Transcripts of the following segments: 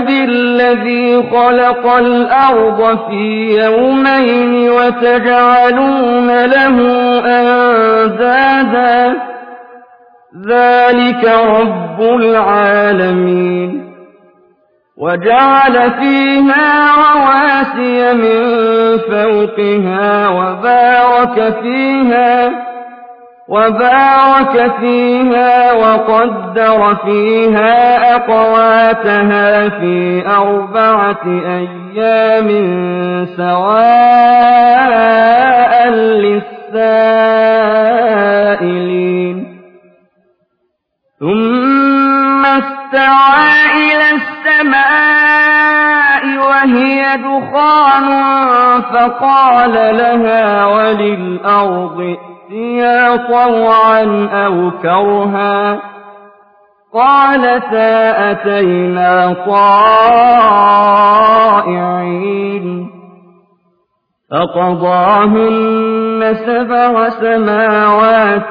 بالذي خلق الأرض في يومين وتجعلون له أندادا ذلك رب العالمين وجعل فيها رواسي من فوقها وبارك فيها وبارك فيها وقدر فيها أقواتها في أربعة أيام سواء للسائلين. ثم استوى إلى السماء وهي دخان فقال لها وللأرض ائتيا طوعا أو كرها قالتا أتينا طائعين فقضاهن سبع سماوات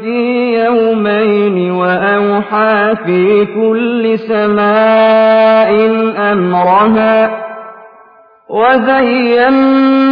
في يومين وأوحى في كل سماء أمرها وزينا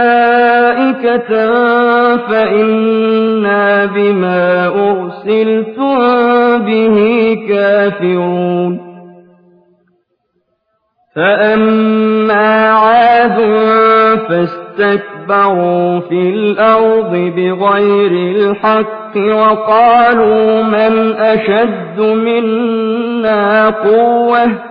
فإنا بما أرسلتم به كافرون فأما عاد فاستكبروا في الأرض بغير الحق وقالوا من أشد منا قوة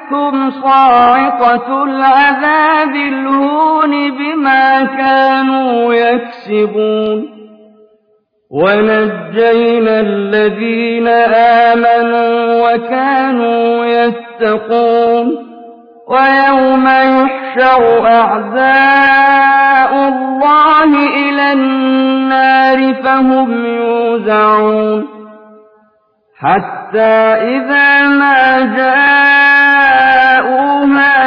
فأخذتهم صاعقة العذاب الهون بما كانوا يكسبون. ونجينا الذين آمنوا وكانوا يتقون. ويوم يحشر أعداء الله إلى النار فهم يوزعون. حتى إذا ما جاءوها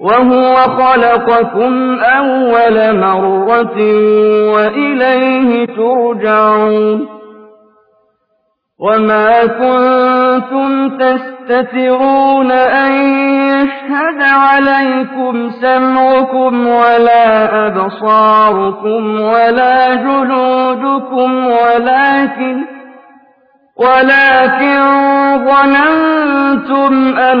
وهو خلقكم أول مرة وإليه ترجعون. وما كنتم تستترون أن يشهد عليكم سمعكم ولا أبصاركم ولا جلودكم ولكن ولكن ظننتم أن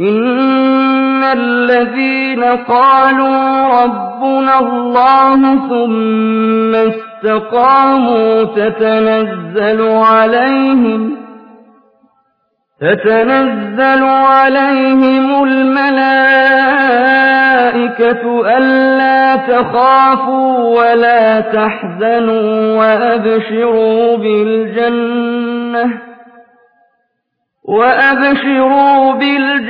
إن الذين قالوا ربنا الله ثم استقاموا تتنزل عليهم تتنزل عليهم الملائكة ألا تخافوا ولا تحزنوا وأبشروا بالجنة وأبشروا بالجنة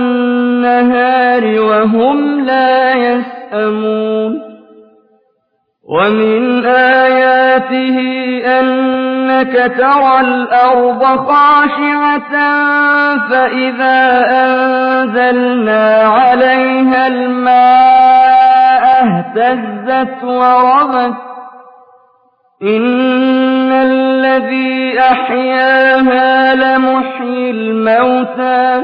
وهم لا يسأمون ومن آياته أنك ترى الأرض خاشعة فإذا أنزلنا عليها الماء اهتزت وربت إن الذي أحياها لمحيي الموتى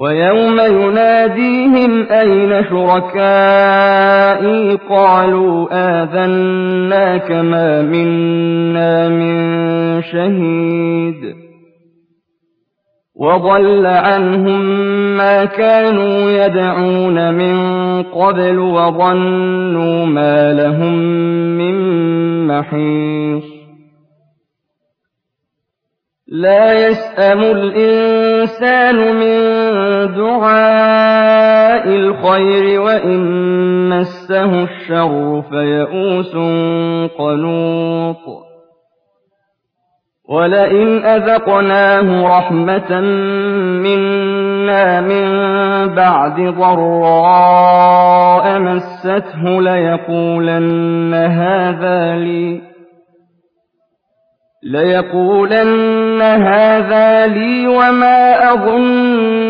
ويوم يناديهم أين شركائي؟ قالوا آذناك ما منا من شهيد. وضل عنهم ما كانوا يدعون من قبل وظنوا ما لهم من محيص. لا يسأم الإنسان من دعاء الخير وإن مسه الشر فيئوس قنوط. ولئن أذقناه رحمة منا من بعد ضراء مسته ليقولن هذا لي ليقولن هذا لي وما أظن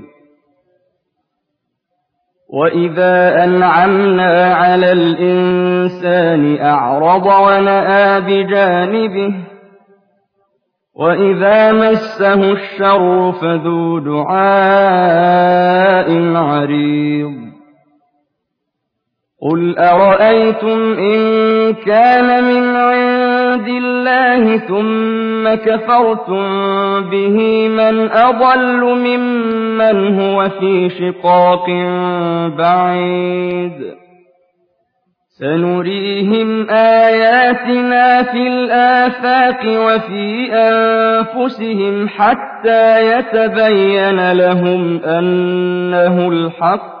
وَإِذَا أَنْعَمْنَا عَلَى الْإِنسَانِ أَعْرَضَ وَنَأَىٰ بِجَانِبِهِ وَإِذَا مَسَّهُ الشَّرُّ فَذُو دُعَاءٍ عَرِيضٍ قُلْ أَرَأَيْتُمْ إِن كَانَ مِنْ عِندِ اللَّهِ ثُمَّ كَفَرْتُم بِهِ مَنْ أَضَلُّ مِمَّنْ هُوَ فِي شِقَاقٍ بَعِيدٍ. سَنُرِيهِمْ آيَاتِنَا فِي الْآفَاقِ وَفِي أَنفُسِهِمْ حَتَّىٰ يَتَبَيَّنَ لَهُمْ أَنَّهُ الْحَقُّ.